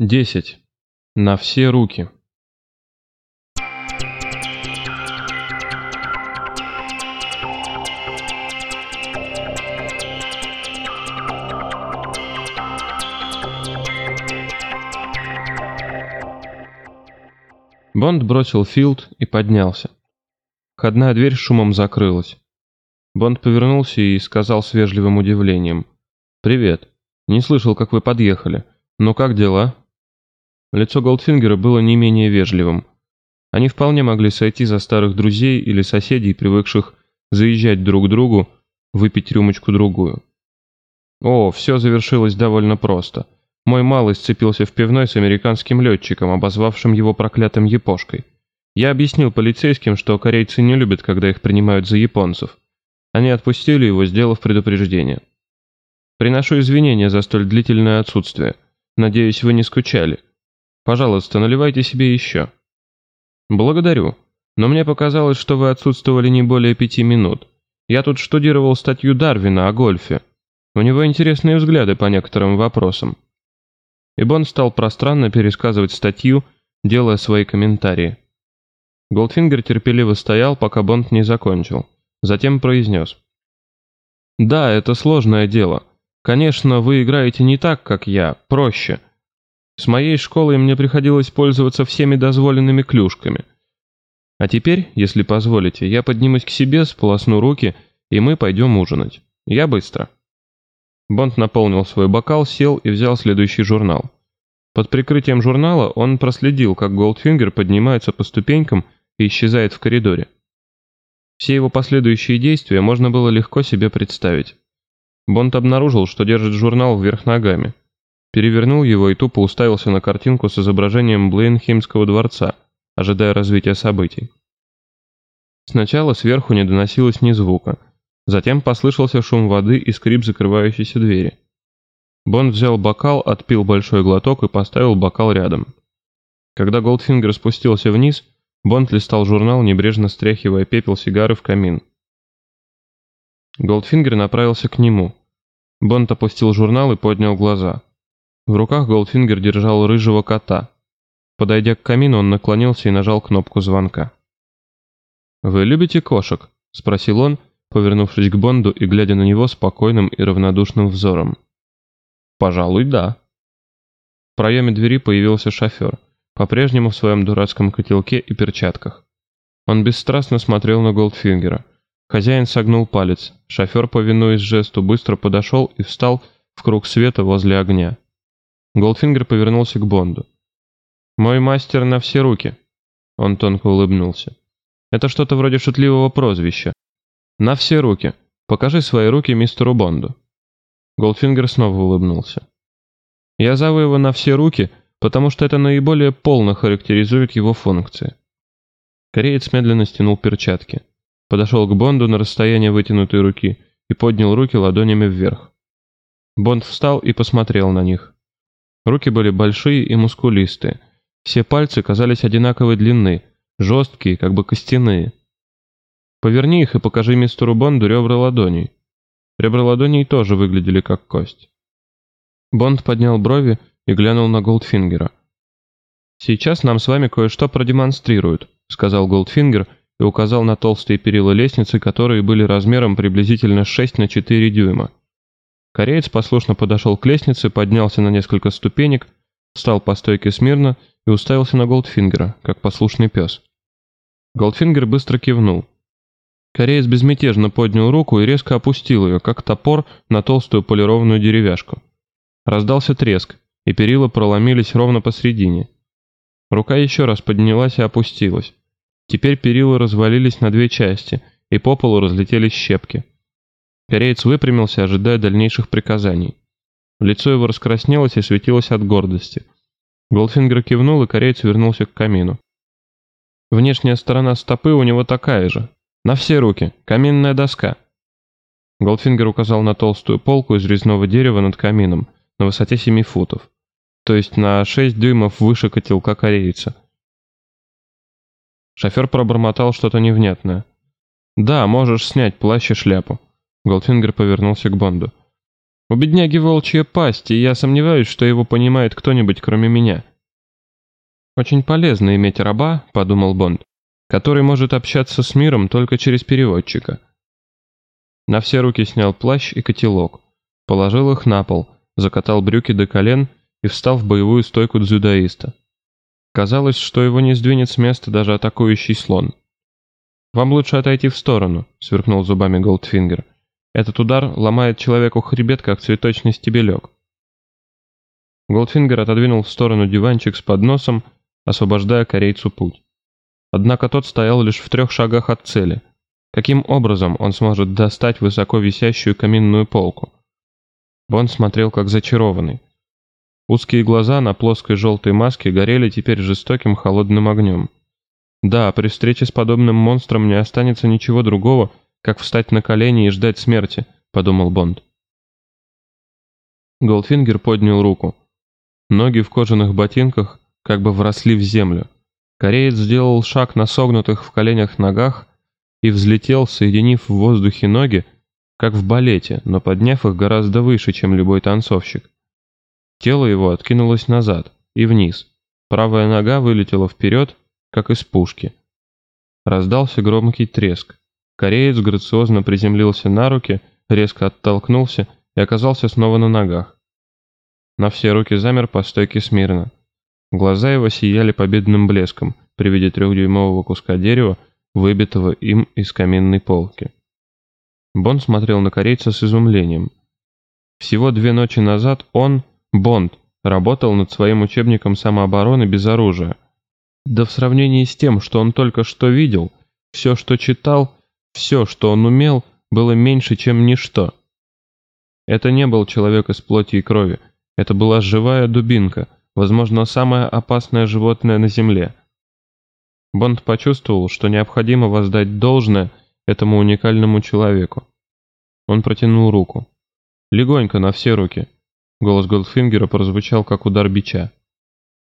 10. На все руки. Бонд бросил филд и поднялся. Входная дверь шумом закрылась. Бонд повернулся и сказал с вежливым удивлением. «Привет. Не слышал, как вы подъехали. Ну как дела?» Лицо Голдфингера было не менее вежливым. Они вполне могли сойти за старых друзей или соседей, привыкших заезжать друг к другу, выпить рюмочку-другую. О, все завершилось довольно просто. Мой малый сцепился в пивной с американским летчиком, обозвавшим его проклятым япошкой. Я объяснил полицейским, что корейцы не любят, когда их принимают за японцев. Они отпустили его, сделав предупреждение. Приношу извинения за столь длительное отсутствие. Надеюсь, вы не скучали. Пожалуйста, наливайте себе еще». «Благодарю. Но мне показалось, что вы отсутствовали не более пяти минут. Я тут штудировал статью Дарвина о гольфе. У него интересные взгляды по некоторым вопросам». И Бон стал пространно пересказывать статью, делая свои комментарии. Голдфингер терпеливо стоял, пока Бонд не закончил. Затем произнес. «Да, это сложное дело. Конечно, вы играете не так, как я, проще. С моей школой мне приходилось пользоваться всеми дозволенными клюшками. А теперь, если позволите, я поднимусь к себе, сполосну руки, и мы пойдем ужинать. Я быстро». Бонд наполнил свой бокал, сел и взял следующий журнал. Под прикрытием журнала он проследил, как Голдфингер поднимается по ступенькам и исчезает в коридоре. Все его последующие действия можно было легко себе представить. Бонд обнаружил, что держит журнал вверх ногами перевернул его и тупо уставился на картинку с изображением Блейнхеймского дворца, ожидая развития событий. Сначала сверху не доносилось ни звука, затем послышался шум воды и скрип закрывающейся двери. Бонд взял бокал, отпил большой глоток и поставил бокал рядом. Когда Голдфингер спустился вниз, Бонд листал журнал, небрежно стряхивая пепел сигары в камин. Голдфингер направился к нему. Бонд опустил журнал и поднял глаза. В руках Голдфингер держал рыжего кота. Подойдя к камину, он наклонился и нажал кнопку звонка. «Вы любите кошек?» – спросил он, повернувшись к Бонду и глядя на него спокойным и равнодушным взором. «Пожалуй, да». В проеме двери появился шофер, по-прежнему в своем дурацком котелке и перчатках. Он бесстрастно смотрел на Голдфингера. Хозяин согнул палец, шофер, повинуясь жесту, быстро подошел и встал в круг света возле огня. Голдфингер повернулся к Бонду. «Мой мастер на все руки». Он тонко улыбнулся. «Это что-то вроде шутливого прозвища. На все руки. Покажи свои руки мистеру Бонду». Голдфингер снова улыбнулся. «Я зову его на все руки, потому что это наиболее полно характеризует его функции». Кореец медленно стянул перчатки. Подошел к Бонду на расстояние вытянутой руки и поднял руки ладонями вверх. Бонд встал и посмотрел на них. Руки были большие и мускулистые. Все пальцы казались одинаковой длины, жесткие, как бы костяные. Поверни их и покажи мистеру Бонду ребра ладоней. Ребра ладоней тоже выглядели как кость. Бонд поднял брови и глянул на Голдфингера. «Сейчас нам с вами кое-что продемонстрируют», — сказал Голдфингер и указал на толстые перила лестницы, которые были размером приблизительно 6 на 4 дюйма. Кореец послушно подошел к лестнице, поднялся на несколько ступенек, встал по стойке смирно и уставился на Голдфингера, как послушный пес. Голдфингер быстро кивнул. Кореец безмятежно поднял руку и резко опустил ее, как топор, на толстую полированную деревяшку. Раздался треск, и перила проломились ровно посредине. Рука еще раз поднялась и опустилась. Теперь перила развалились на две части, и по полу разлетелись щепки. Кореец выпрямился, ожидая дальнейших приказаний. Лицо его раскраснелось и светилось от гордости. Голдфингер кивнул, и кореец вернулся к камину. Внешняя сторона стопы у него такая же. На все руки. Каминная доска. Голдфингер указал на толстую полку из резного дерева над камином, на высоте 7 футов. То есть на 6 дюймов выше котелка корейца. Шофер пробормотал что-то невнятное. «Да, можешь снять плащ и шляпу». Голдфингер повернулся к Бонду. У бедняги волчья пасть, и я сомневаюсь, что его понимает кто-нибудь, кроме меня. Очень полезно иметь раба, подумал Бонд, который может общаться с миром только через переводчика. На все руки снял плащ и котелок, положил их на пол, закатал брюки до колен и встал в боевую стойку дзюдоиста. Казалось, что его не сдвинет с места даже атакующий слон. «Вам лучше отойти в сторону», — сверкнул зубами Голдфингер. «Этот удар ломает человеку хребет, как цветочный стебелек». Голдфингер отодвинул в сторону диванчик с подносом, освобождая корейцу путь. Однако тот стоял лишь в трех шагах от цели. Каким образом он сможет достать высоко висящую каминную полку? Бонд смотрел как зачарованный. Узкие глаза на плоской желтой маске горели теперь жестоким холодным огнем. Да, при встрече с подобным монстром не останется ничего другого, как встать на колени и ждать смерти, подумал Бонд. Голдфингер поднял руку. Ноги в кожаных ботинках как бы вросли в землю. Кореец сделал шаг на согнутых в коленях ногах и взлетел, соединив в воздухе ноги, как в балете, но подняв их гораздо выше, чем любой танцовщик. Тело его откинулось назад и вниз. Правая нога вылетела вперед, как из пушки. Раздался громкий треск. Кореец грациозно приземлился на руки, резко оттолкнулся и оказался снова на ногах. На все руки замер по стойке смирно. Глаза его сияли победным блеском при виде трехдюймового куска дерева, выбитого им из каминной полки. Бон смотрел на корейца с изумлением. Всего две ночи назад он, Бонд работал над своим учебником самообороны без оружия. Да в сравнении с тем, что он только что видел, все, что читал, все, что он умел, было меньше, чем ничто. Это не был человек из плоти и крови. Это была живая дубинка, возможно, самое опасное животное на Земле. Бонд почувствовал, что необходимо воздать должное этому уникальному человеку. Он протянул руку. Легонько, на все руки. Голос Голдфингера прозвучал, как удар бича.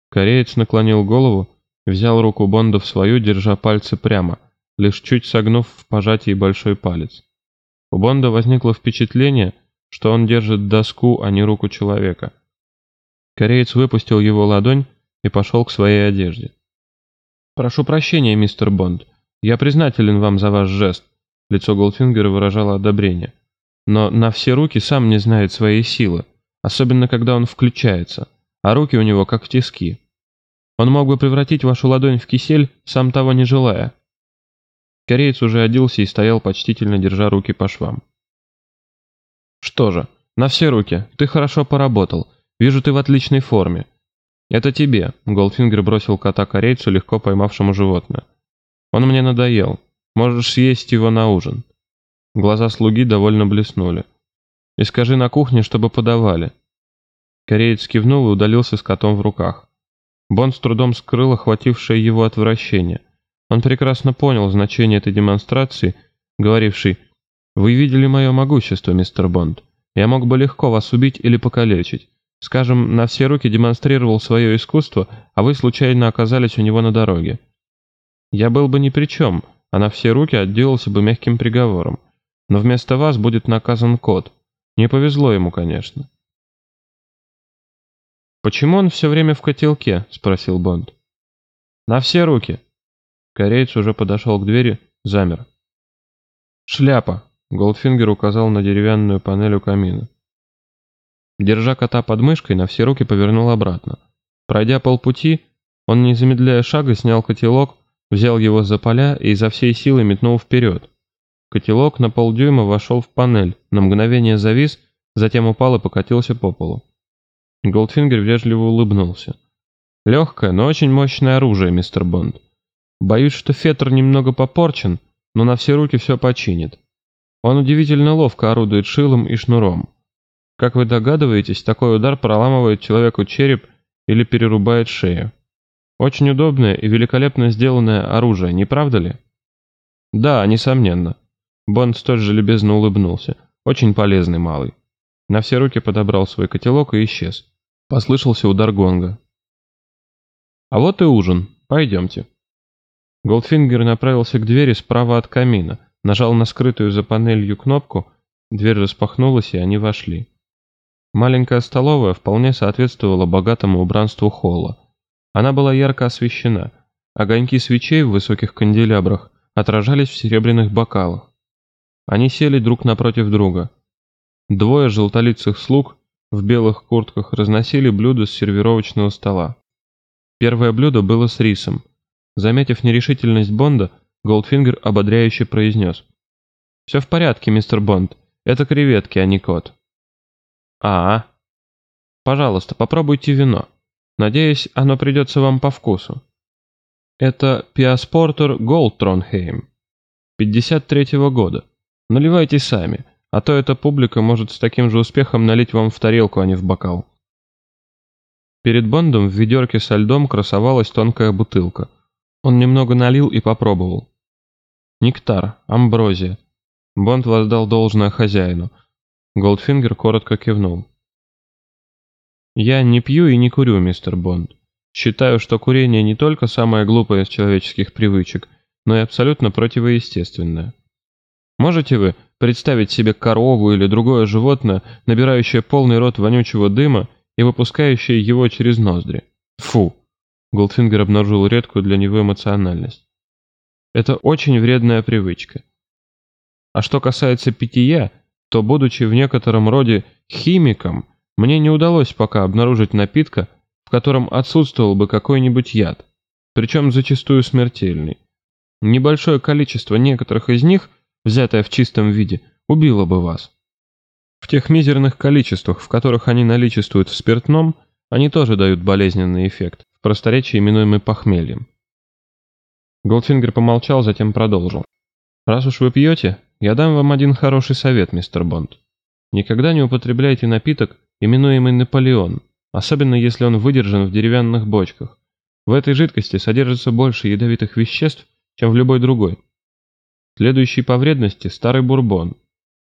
Кореец наклонил голову, взял руку Бонда в свою, держа пальцы прямо, лишь чуть согнув в пожатии большой палец. У Бонда возникло впечатление, что он держит доску, а не руку человека. Кореец выпустил его ладонь и пошел к своей одежде. «Прошу прощения, мистер Бонд. Я признателен вам за ваш жест», — лицо Голдфингера выражало одобрение. «Но на все руки сам не знает своей силы особенно когда он включается, а руки у него как тиски. Он мог бы превратить вашу ладонь в кисель, сам того не желая. Кореец уже оделся и стоял почтительно, держа руки по швам. «Что же, на все руки, ты хорошо поработал. Вижу, ты в отличной форме. Это тебе», — Голдфингер бросил кота корейцу, легко поймавшему животное. «Он мне надоел. Можешь съесть его на ужин». Глаза слуги довольно блеснули. И скажи на кухне, чтобы подавали». Кореец кивнул и удалился с котом в руках. Бонд с трудом скрыл охватившее его отвращение. Он прекрасно понял значение этой демонстрации, говорившей «Вы видели мое могущество, мистер Бонд. Я мог бы легко вас убить или покалечить. Скажем, на все руки демонстрировал свое искусство, а вы случайно оказались у него на дороге. Я был бы ни при чем, а на все руки отделался бы мягким приговором. Но вместо вас будет наказан кот, не повезло ему, конечно. «Почему он все время в котелке?» — спросил Бонд. «На все руки». Кореец уже подошел к двери, замер. «Шляпа!» — Голдфингер указал на деревянную панель у камина. Держа кота под мышкой, на все руки повернул обратно. Пройдя полпути, он, не замедляя шага, снял котелок, взял его за поля и изо всей силы метнул вперед. Котелок на полдюйма вошел в панель, на мгновение завис, затем упал и покатился по полу. Голдфингер вежливо улыбнулся. «Легкое, но очень мощное оружие, мистер Бонд. Боюсь, что фетр немного попорчен, но на все руки все починит. Он удивительно ловко орудует шилом и шнуром. Как вы догадываетесь, такой удар проламывает человеку череп или перерубает шею. Очень удобное и великолепно сделанное оружие, не правда ли? Да, несомненно. Бонд столь же любезно улыбнулся. Очень полезный малый. На все руки подобрал свой котелок и исчез. Послышался удар гонга. «А вот и ужин. Пойдемте». Голдфингер направился к двери справа от камина, нажал на скрытую за панелью кнопку, дверь распахнулась, и они вошли. Маленькая столовая вполне соответствовала богатому убранству холла. Она была ярко освещена. Огоньки свечей в высоких канделябрах отражались в серебряных бокалах. Они сели друг напротив друга. Двое желтолицых слуг в белых куртках разносили блюда с сервировочного стола. Первое блюдо было с рисом. Заметив нерешительность Бонда, Голдфингер ободряюще произнес. «Все в порядке, мистер Бонд. Это креветки, а не кот». «А, пожалуйста, попробуйте вино. Надеюсь, оно придется вам по вкусу». «Это Пиаспортер Голд Тронхейм, 53-го года. Наливайте сами, а то эта публика может с таким же успехом налить вам в тарелку, а не в бокал». Перед Бондом в ведерке со льдом красовалась тонкая бутылка. Он немного налил и попробовал. Нектар, амброзия. Бонд воздал должное хозяину. Голдфингер коротко кивнул. «Я не пью и не курю, мистер Бонд. Считаю, что курение не только самое глупое из человеческих привычек, но и абсолютно противоестественное. Можете вы представить себе корову или другое животное, набирающее полный рот вонючего дыма и выпускающее его через ноздри? Фу!» Голдфингер обнаружил редкую для него эмоциональность. «Это очень вредная привычка. А что касается питья, то, будучи в некотором роде химиком, мне не удалось пока обнаружить напитка, в котором отсутствовал бы какой-нибудь яд, причем зачастую смертельный. Небольшое количество некоторых из них, взятое в чистом виде, убило бы вас. В тех мизерных количествах, в которых они наличествуют в спиртном, они тоже дают болезненный эффект, в просторечии именуемый похмельем. Голдфингер помолчал, затем продолжил. «Раз уж вы пьете, я дам вам один хороший совет, мистер Бонд. Никогда не употребляйте напиток, именуемый Наполеон, особенно если он выдержан в деревянных бочках. В этой жидкости содержится больше ядовитых веществ, чем в любой другой. Следующий по вредности – старый бурбон.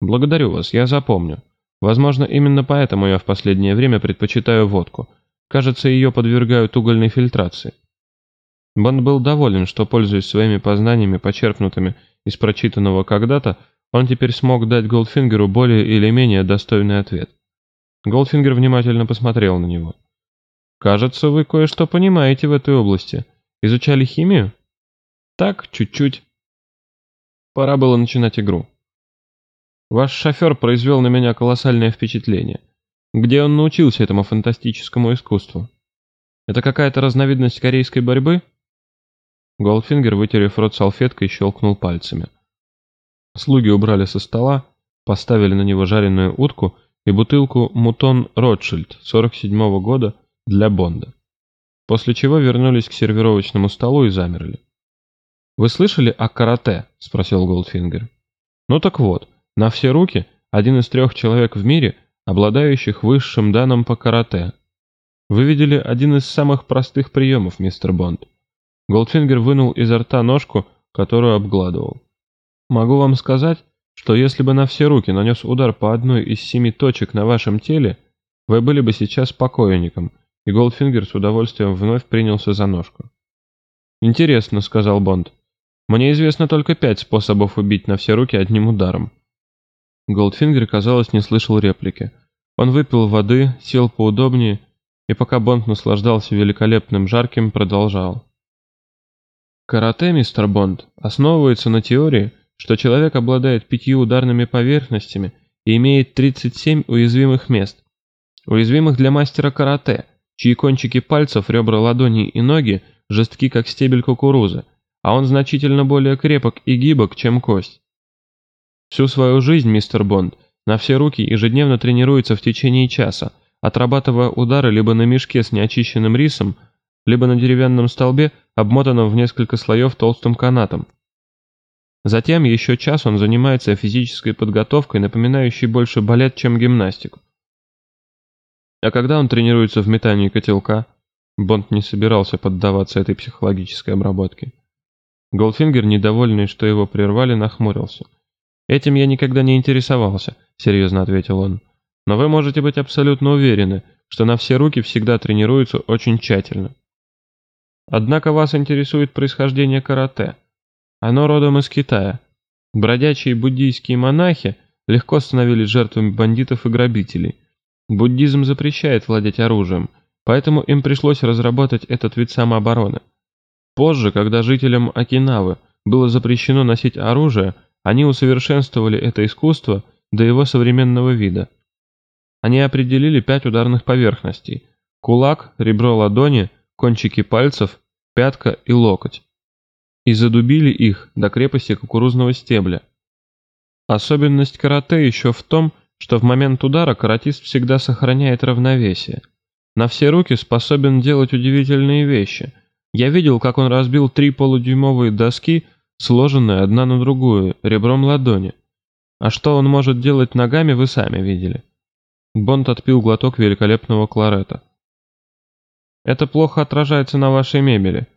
Благодарю вас, я запомню. Возможно, именно поэтому я в последнее время предпочитаю водку. Кажется, ее подвергают угольной фильтрации. Бонд был доволен, что, пользуясь своими познаниями, почерпнутыми из прочитанного когда-то, он теперь смог дать Голдфингеру более или менее достойный ответ. Голдфингер внимательно посмотрел на него. «Кажется, вы кое-что понимаете в этой области. Изучали химию?» «Так, чуть-чуть». Пора было начинать игру. «Ваш шофер произвел на меня колоссальное впечатление. Где он научился этому фантастическому искусству? Это какая-то разновидность корейской борьбы?» Голдфингер, вытерев рот салфеткой, щелкнул пальцами. Слуги убрали со стола, поставили на него жареную утку и бутылку «Мутон Ротшильд» 47-го года для Бонда. После чего вернулись к сервировочному столу и замерли. «Вы слышали о карате?» – спросил Голдфингер. «Ну так вот, на все руки один из трех человек в мире, обладающих высшим даном по карате. Вы видели один из самых простых приемов, мистер Бонд. Голдфингер вынул изо рта ножку, которую обгладывал. «Могу вам сказать, что если бы на все руки нанес удар по одной из семи точек на вашем теле, вы были бы сейчас покойником», и Голдфингер с удовольствием вновь принялся за ножку. «Интересно», — сказал Бонд. «Мне известно только пять способов убить на все руки одним ударом». Голдфингер, казалось, не слышал реплики. Он выпил воды, сел поудобнее, и пока Бонд наслаждался великолепным жарким, продолжал. Карате, мистер Бонд, основывается на теории, что человек обладает пятью ударными поверхностями и имеет 37 уязвимых мест. Уязвимых для мастера карате, чьи кончики пальцев, ребра ладони и ноги жестки, как стебель кукурузы, а он значительно более крепок и гибок, чем кость. Всю свою жизнь мистер Бонд на все руки ежедневно тренируется в течение часа, отрабатывая удары либо на мешке с неочищенным рисом, либо на деревянном столбе, обмотанном в несколько слоев толстым канатом. Затем еще час он занимается физической подготовкой, напоминающей больше балет, чем гимнастику. А когда он тренируется в метании котелка, Бонд не собирался поддаваться этой психологической обработке. Голдфингер, недовольный, что его прервали, нахмурился. «Этим я никогда не интересовался», — серьезно ответил он. «Но вы можете быть абсолютно уверены, что на все руки всегда тренируются очень тщательно. Однако вас интересует происхождение карате. Оно родом из Китая. Бродячие буддийские монахи легко становились жертвами бандитов и грабителей. Буддизм запрещает владеть оружием, поэтому им пришлось разработать этот вид самообороны. Позже, когда жителям Окинавы было запрещено носить оружие, они усовершенствовали это искусство до его современного вида. Они определили пять ударных поверхностей – кулак, ребро ладони, кончики пальцев, пятка и локоть. И задубили их до крепости кукурузного стебля. Особенность карате еще в том, что в момент удара каратист всегда сохраняет равновесие. На все руки способен делать удивительные вещи. Я видел, как он разбил три полудюймовые доски, сложенные одна на другую, ребром ладони. А что он может делать ногами, вы сами видели. Бонд отпил глоток великолепного кларета. «Это плохо отражается на вашей мебели».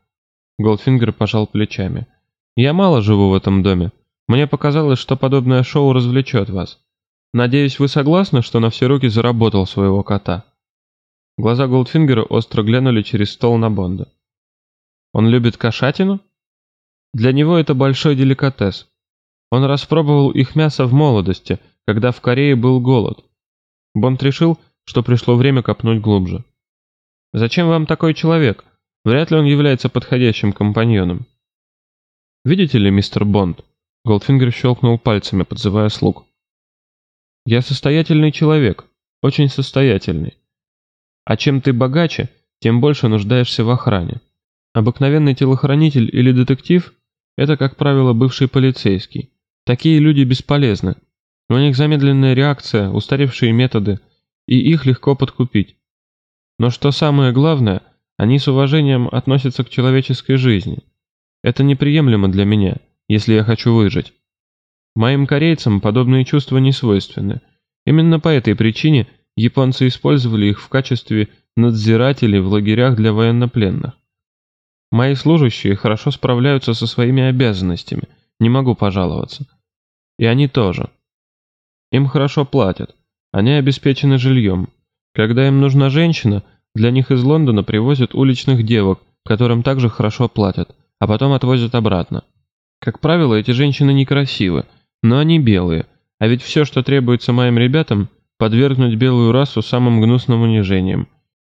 Голдфингер пожал плечами. «Я мало живу в этом доме. Мне показалось, что подобное шоу развлечет вас. Надеюсь, вы согласны, что на все руки заработал своего кота?» Глаза Голдфингера остро глянули через стол на Бонда. «Он любит кошатину?» «Для него это большой деликатес. Он распробовал их мясо в молодости, когда в Корее был голод. Бонд решил, что пришло время копнуть глубже. «Зачем вам такой человек? Вряд ли он является подходящим компаньоном». «Видите ли, мистер Бонд?» Голдфингер щелкнул пальцами, подзывая слуг. Я состоятельный человек, очень состоятельный. А чем ты богаче, тем больше нуждаешься в охране. Обыкновенный телохранитель или детектив – это, как правило, бывший полицейский. Такие люди бесполезны. У них замедленная реакция, устаревшие методы, и их легко подкупить. Но что самое главное, они с уважением относятся к человеческой жизни. Это неприемлемо для меня, если я хочу выжить. Моим корейцам подобные чувства не свойственны. Именно по этой причине японцы использовали их в качестве надзирателей в лагерях для военнопленных. Мои служащие хорошо справляются со своими обязанностями, не могу пожаловаться. И они тоже. Им хорошо платят, они обеспечены жильем. Когда им нужна женщина, для них из Лондона привозят уличных девок, которым также хорошо платят, а потом отвозят обратно. Как правило, эти женщины некрасивы, но они белые, а ведь все, что требуется моим ребятам, подвергнуть белую расу самым гнусным унижениям.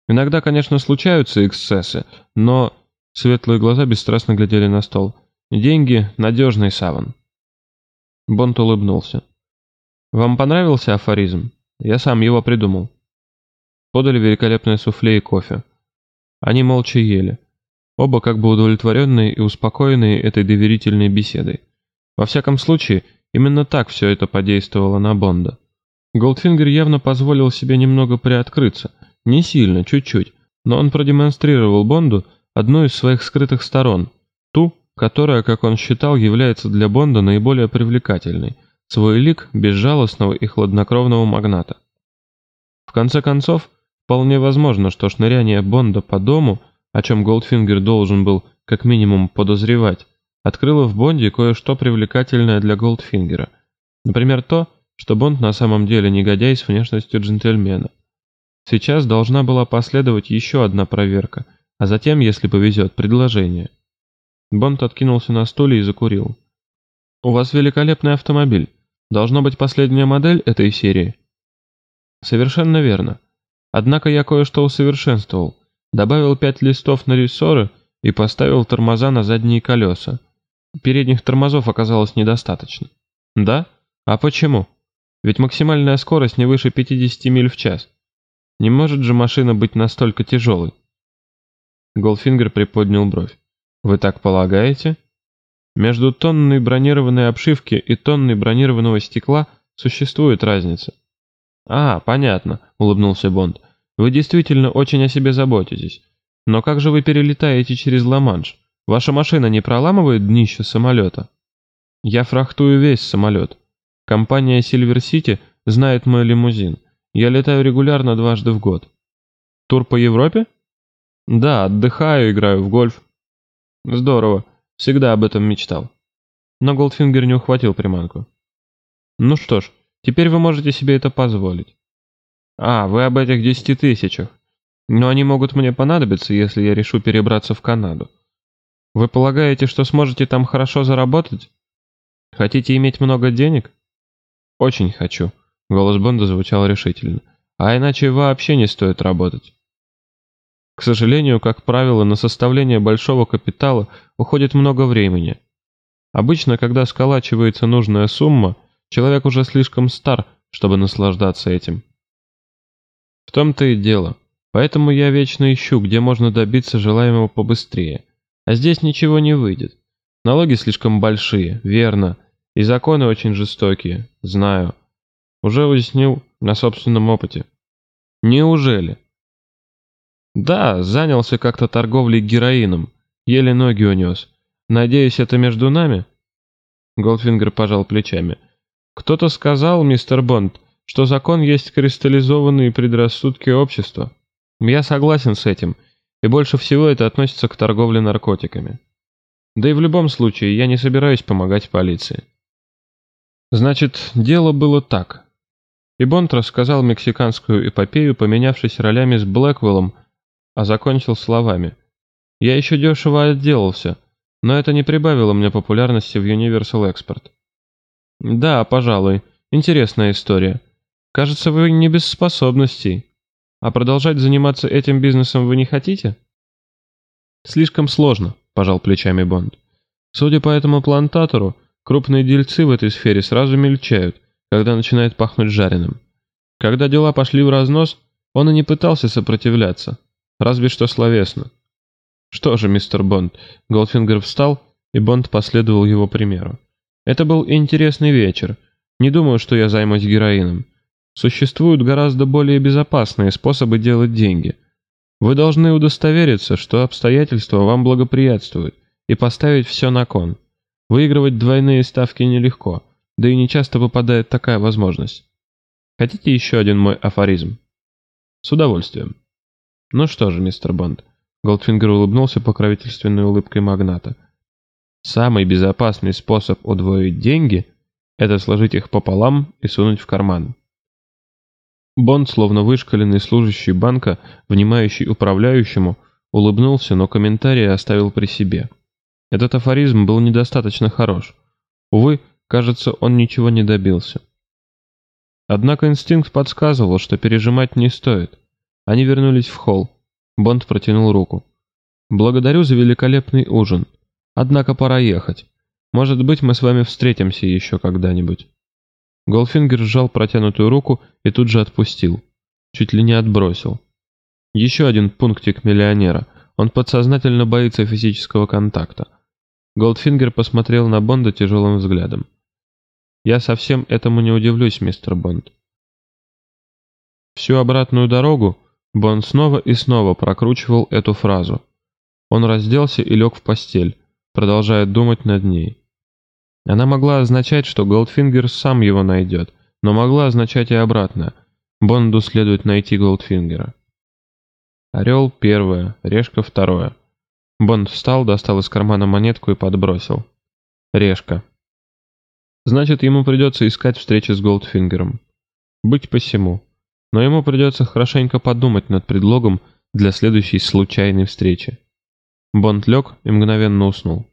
Иногда, конечно, случаются эксцессы, но... Светлые глаза бесстрастно глядели на стол. Деньги — надежный саван. Бонд улыбнулся. «Вам понравился афоризм? Я сам его придумал». Подали великолепное суфле и кофе. Они молча ели. Оба как бы удовлетворенные и успокоенные этой доверительной беседой. Во всяком случае, Именно так все это подействовало на Бонда. Голдфингер явно позволил себе немного приоткрыться, не сильно, чуть-чуть, но он продемонстрировал Бонду одну из своих скрытых сторон, ту, которая, как он считал, является для Бонда наиболее привлекательной, свой лик безжалостного и хладнокровного магната. В конце концов, вполне возможно, что шныряние Бонда по дому, о чем Голдфингер должен был как минимум подозревать, открыло в Бонде кое-что привлекательное для Голдфингера. Например, то, что Бонд на самом деле негодяй с внешностью джентльмена. Сейчас должна была последовать еще одна проверка, а затем, если повезет, предложение. Бонд откинулся на стуле и закурил. «У вас великолепный автомобиль. Должно быть последняя модель этой серии?» «Совершенно верно. Однако я кое-что усовершенствовал. Добавил пять листов на рессоры и поставил тормоза на задние колеса. Передних тормозов оказалось недостаточно. Да? А почему? Ведь максимальная скорость не выше 50 миль в час. Не может же машина быть настолько тяжелой? Голдфингер приподнял бровь. Вы так полагаете? Между тонной бронированной обшивки и тонной бронированного стекла существует разница. А, понятно, улыбнулся Бонд. Вы действительно очень о себе заботитесь. Но как же вы перелетаете через Ла-Манш? Ваша машина не проламывает днище самолета? Я фрахтую весь самолет. Компания Silver City знает мой лимузин. Я летаю регулярно дважды в год. Тур по Европе? Да, отдыхаю, играю в гольф. Здорово. Всегда об этом мечтал. Но Голдфингер не ухватил приманку. Ну что ж, теперь вы можете себе это позволить. А, вы об этих десяти тысячах. Но они могут мне понадобиться, если я решу перебраться в Канаду. Вы полагаете, что сможете там хорошо заработать? Хотите иметь много денег? Очень хочу. Голос Бонда звучал решительно. а иначе вообще не стоит работать. К сожалению, как правило, на составление большого капитала уходит много времени. Обычно, когда сколачивается нужная сумма, человек уже слишком стар, чтобы наслаждаться этим. В том-то и дело. Поэтому я вечно ищу, где можно добиться желаемого побыстрее. А здесь ничего не выйдет. Налоги слишком большие, верно. И законы очень жестокие, знаю. Уже уяснил на собственном опыте. Неужели? Да, занялся как-то торговлей героином. Еле ноги унес. Надеюсь, это между нами? Голдфингер пожал плечами. Кто-то сказал, мистер Бонд, что закон есть кристаллизованные предрассудки общества. Я согласен с этим, и больше всего это относится к торговле наркотиками. Да и в любом случае, я не собираюсь помогать полиции. Значит, дело было так. И Бонд рассказал мексиканскую эпопею, поменявшись ролями с Блэквеллом, а закончил словами. «Я еще дешево отделался, но это не прибавило мне популярности в Universal Export». «Да, пожалуй. Интересная история. Кажется, вы не без способностей. А продолжать заниматься этим бизнесом вы не хотите?» «Слишком сложно», – пожал плечами Бонд. «Судя по этому плантатору, крупные дельцы в этой сфере сразу мельчают, когда начинает пахнуть жареным. Когда дела пошли в разнос, он и не пытался сопротивляться, Разве что словесно. Что же, мистер Бонд, Голдфингер встал, и Бонд последовал его примеру. Это был интересный вечер. Не думаю, что я займусь героином. Существуют гораздо более безопасные способы делать деньги. Вы должны удостовериться, что обстоятельства вам благоприятствуют, и поставить все на кон. Выигрывать двойные ставки нелегко, да и не часто выпадает такая возможность. Хотите еще один мой афоризм? С удовольствием. «Ну что же, мистер Бонд», — Голдфингер улыбнулся покровительственной улыбкой магната. «Самый безопасный способ удвоить деньги — это сложить их пополам и сунуть в карман». Бонд, словно вышкаленный служащий банка, внимающий управляющему, улыбнулся, но комментарий оставил при себе. Этот афоризм был недостаточно хорош. Увы, кажется, он ничего не добился. Однако инстинкт подсказывал, что пережимать не стоит. Они вернулись в холл. Бонд протянул руку. «Благодарю за великолепный ужин. Однако пора ехать. Может быть, мы с вами встретимся еще когда-нибудь». Голдфингер сжал протянутую руку и тут же отпустил. Чуть ли не отбросил. Еще один пунктик миллионера. Он подсознательно боится физического контакта. Голдфингер посмотрел на Бонда тяжелым взглядом. «Я совсем этому не удивлюсь, мистер Бонд». Всю обратную дорогу Бонд снова и снова прокручивал эту фразу. Он разделся и лег в постель, продолжая думать над ней. Она могла означать, что Голдфингер сам его найдет, но могла означать и обратное. Бонду следует найти Голдфингера. Орел первое, решка второе. Бонд встал, достал из кармана монетку и подбросил. Решка. Значит, ему придется искать встречи с Голдфингером. Быть посему но ему придется хорошенько подумать над предлогом для следующей случайной встречи. Бонд лег и мгновенно уснул.